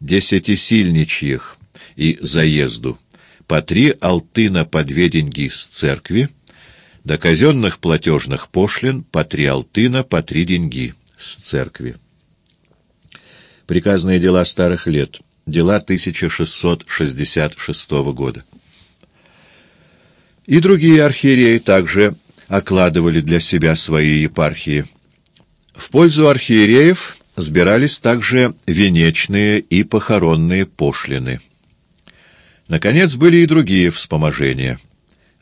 десятисильничьих и заезду, по три алтына по две деньги с церкви, до казенных платежных пошлин по три алтына по три деньги с церкви. Приказные дела старых лет. Дела 1666 года. И другие архиереи также окладывали для себя свои епархии. В пользу архиереев сбирались также венечные и похоронные пошлины. Наконец, были и другие вспоможения.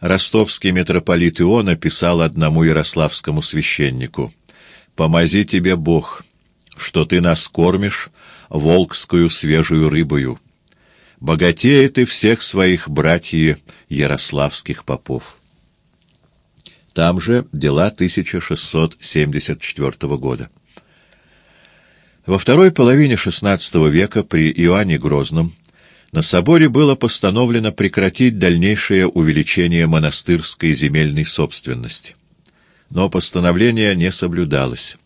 Ростовский митрополит Иона писал одному ярославскому священнику «Помози тебе Бог, что ты нас кормишь волкскую свежую рыбою. Богатее ты всех своих братьев ярославских попов». Там же дела 1674 года. Во второй половине XVI века при Иоанне Грозном на соборе было постановлено прекратить дальнейшее увеличение монастырской земельной собственности. Но постановление не соблюдалось.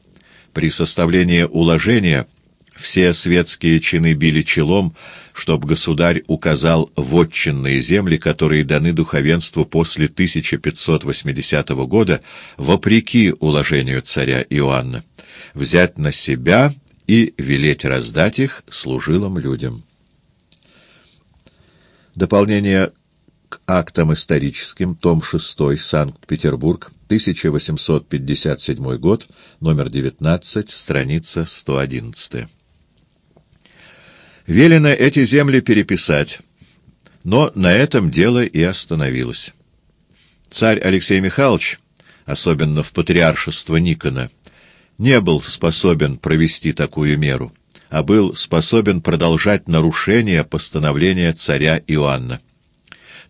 При составлении уложения все светские чины били челом, чтоб государь указал вотчинные земли, которые даны духовенству после 1580 года, вопреки уложению царя Иоанна, взять на себя и велеть раздать их служилым людям. Дополнение к актам историческим, том 6, Санкт-Петербург, 1857 год, номер 19, страница 111. Велено эти земли переписать, но на этом дело и остановилось. Царь Алексей Михайлович, особенно в патриаршество Никона, не был способен провести такую меру, а был способен продолжать нарушение постановления царя Иоанна.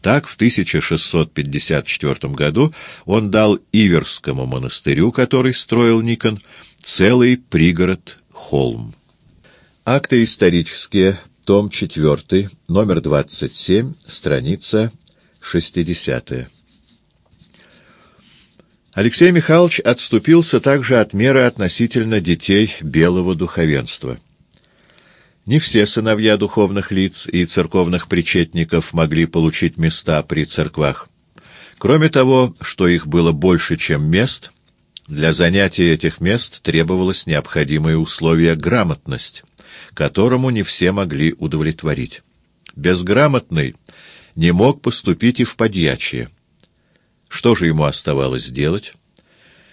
Так, в 1654 году он дал Иверскому монастырю, который строил Никон, целый пригород Холм. Акты исторические, том 4, номер 27, страница 60. Алексей Михайлович отступился также от меры относительно детей белого духовенства. Не все сыновья духовных лиц и церковных причетников могли получить места при церквах. Кроме того, что их было больше, чем мест, для занятия этих мест требовалось необходимое условие грамотность которому не все могли удовлетворить. Безграмотный не мог поступить и в подьячие. Что же ему оставалось делать?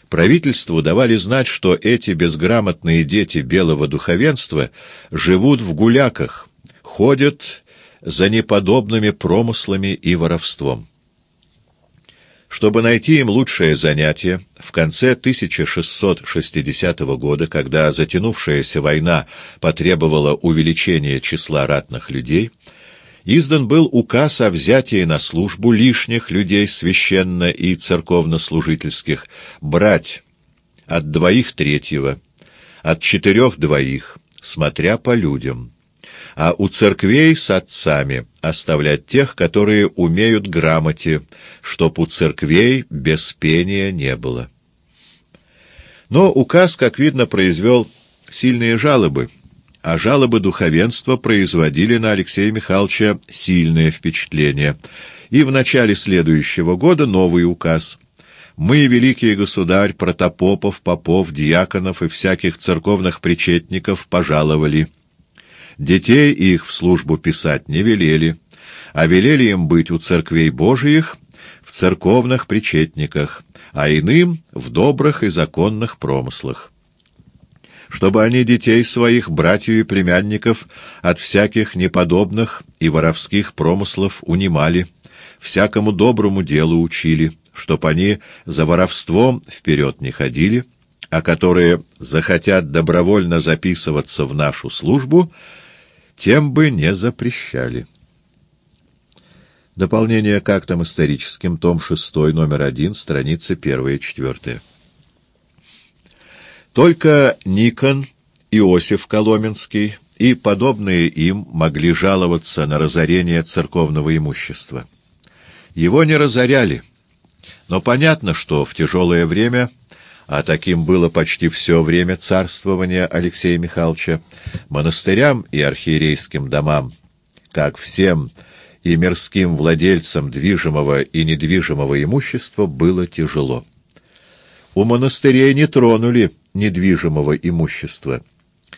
Правительству давали знать, что эти безграмотные дети белого духовенства живут в гуляках, ходят за неподобными промыслами и воровством. Чтобы найти им лучшее занятие, в конце 1660 года, когда затянувшаяся война потребовала увеличения числа ратных людей, издан был указ о взятии на службу лишних людей священно- и церковнослужительских, брать от двоих третьего, от четырех двоих, смотря по людям а у церквей с отцами оставлять тех, которые умеют грамоте, чтоб у церквей без пения не было. Но указ, как видно, произвел сильные жалобы, а жалобы духовенства производили на Алексея Михайловича сильное впечатление, и в начале следующего года новый указ — мы, великий государь, протопопов, попов, диаконов и всяких церковных причетников пожаловали. Детей их в службу писать не велели, а велели им быть у церквей Божиих в церковных причетниках, а иным в добрых и законных промыслах. Чтобы они детей своих, братьев и племянников, от всяких неподобных и воровских промыслов унимали, всякому доброму делу учили, чтоб они за воровством вперед не ходили, а которые захотят добровольно записываться в нашу службу — тем бы не запрещали. Дополнение к актам историческим, том 6, номер 1, страницы 1 и 4. Только Никон, Иосиф Коломенский и подобные им могли жаловаться на разорение церковного имущества. Его не разоряли, но понятно, что в тяжелое время а таким было почти все время царствования Алексея Михайловича, монастырям и архиерейским домам, как всем и мирским владельцам движимого и недвижимого имущества, было тяжело. У монастырей не тронули недвижимого имущества,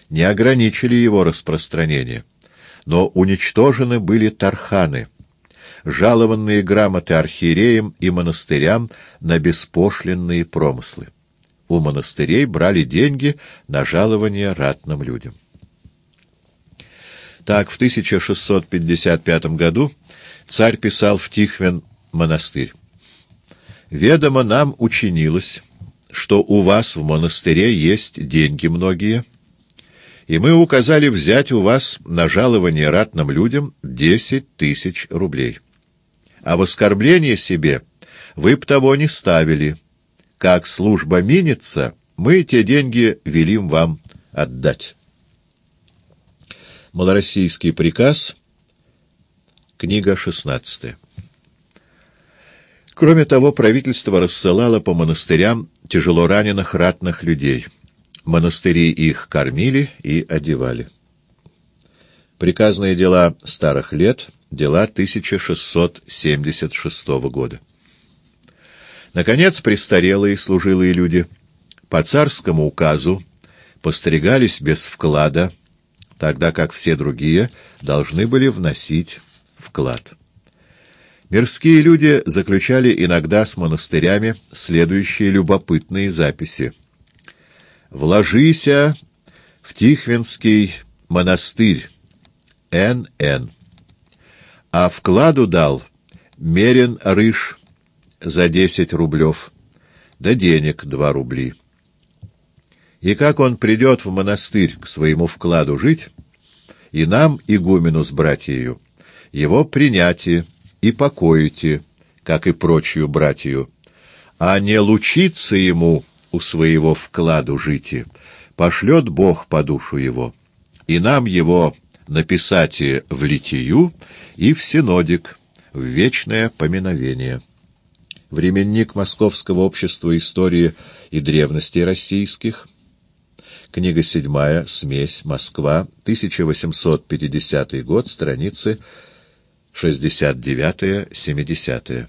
не ограничили его распространение, но уничтожены были тарханы, жалованные грамоты архиереям и монастырям на беспошлинные промыслы. У монастырей брали деньги на жалование ратным людям. Так, в 1655 году царь писал в Тихвин монастырь. «Ведомо нам учинилось, что у вас в монастыре есть деньги многие, и мы указали взять у вас на жалование ратным людям десять тысяч рублей. А в оскорбление себе вы б того не ставили. Как служба минится, мы те деньги велим вам отдать». Малороссийский приказ, книга 16. Кроме того, правительство рассылало по монастырям тяжело раненых ратных людей. Монастыри их кормили и одевали. Приказные дела старых лет, дела 1676 года. Наконец, престарелые служилые люди по царскому указу постригались без вклада, тогда как все другие должны были вносить вклад. Мирские люди заключали иногда с монастырями следующие любопытные записи. «Вложися в Тихвинский монастырь, Н.Н. А вкладу дал Мерин Рыж за десять рублев, да денег два рубли». И как он придет в монастырь к своему вкладу жить, и нам, игумену с братьею, его принятие и покоите, как и прочую братью, а не лучиться ему у своего вкладу жити, пошлет Бог по душу его, и нам его написать и в литию, и в синодик, в вечное поминовение. Временник Московского общества истории и древностей российских, Книга седьмая, смесь, Москва, 1850 год, страницы 69-70.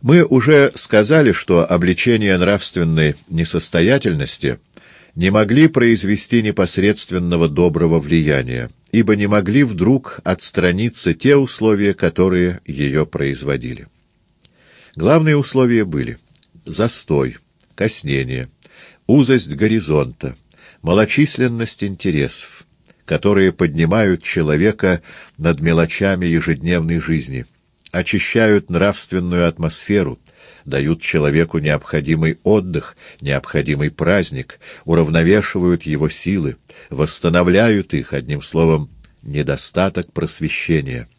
Мы уже сказали, что обличение нравственной несостоятельности не могли произвести непосредственного доброго влияния, ибо не могли вдруг отстраниться те условия, которые ее производили. Главные условия были — застой, коснение, узость горизонта, малочисленность интересов, которые поднимают человека над мелочами ежедневной жизни, очищают нравственную атмосферу, дают человеку необходимый отдых, необходимый праздник, уравновешивают его силы, восстанавливают их, одним словом, недостаток просвещения —